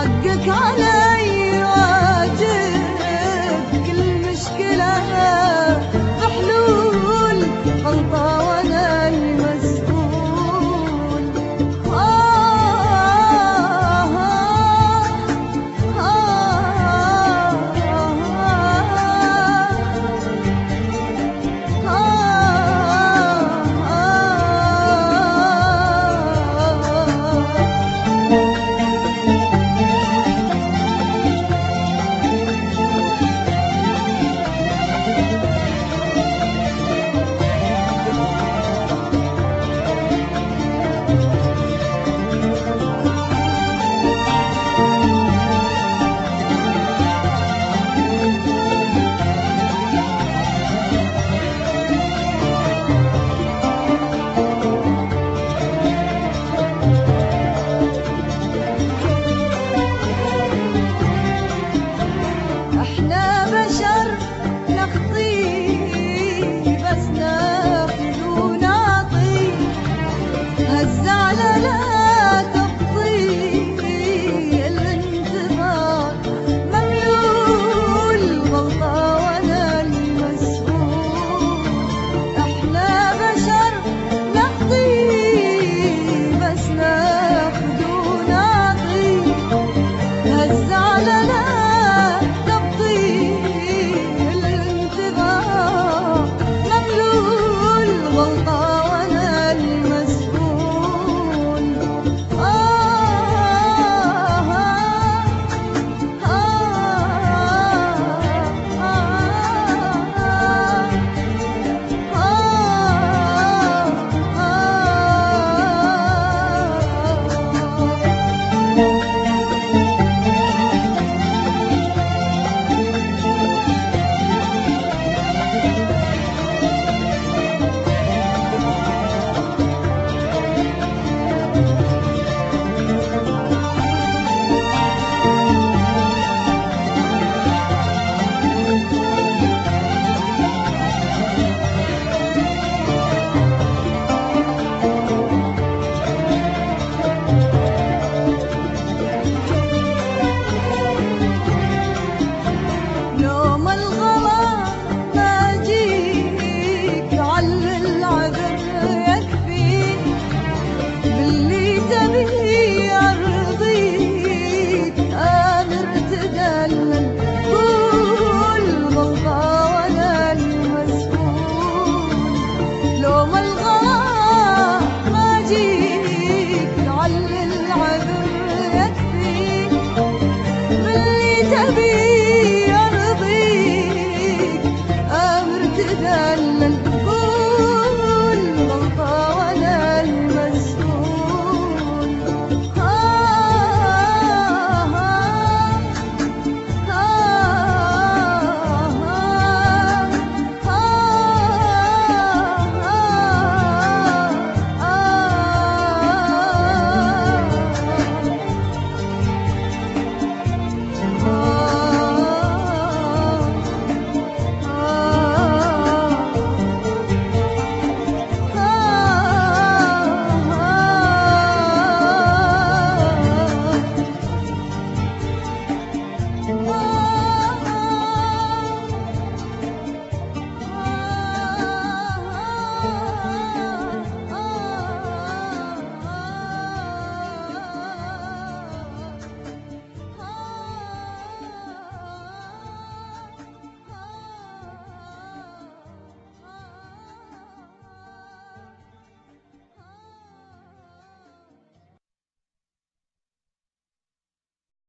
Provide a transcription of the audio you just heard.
حقك على